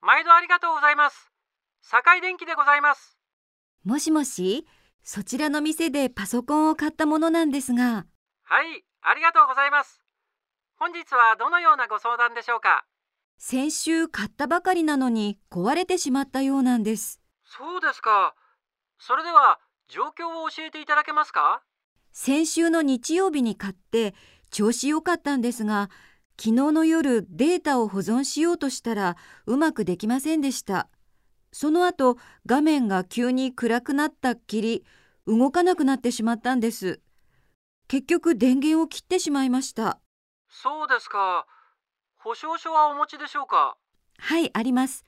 毎度ありがとうございます。堺電機でございます。もしもし、そちらの店でパソコンを買ったものなんですが、はい、ありがとうございます。本日はどのようなご相談でしょうか？先週買ったばかりなのに壊れてしまったようなんです。そうですか。それでは、状況を教えていただけますか？先週の日曜日に買って調子良かったんですが、昨日の夜データを保存しようとしたらうまくできませんでした。その後画面が急に暗くなったっきり動かなくなってしまったんです。結局電源を切ってしまいました。そうですか。保証書はお持ちでしょうか？はい、あります。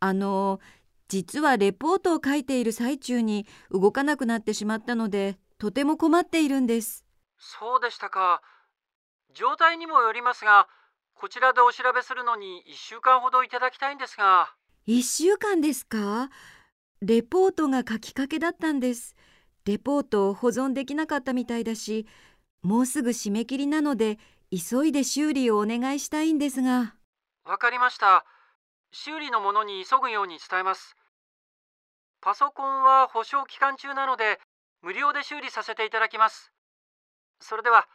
あの、実はレポートを書いている最中に動かなくなってしまったので、とても困っているんです。そうでしたか。状態にもよりますが、こちらでお調べするのに1週間ほどいただきたいんですが、一週間ですか？レポートが書きかけだったんです。レポートを保存できなかったみたいだし、もうすぐ締め切りなので、急いで修理をお願いしたいんですが。わかりました。修理のものに急ぐように伝えます。パソコンは保証期間中なので、無料で修理させていただきます。それでは、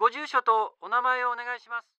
ご住所とお名前をお願いします。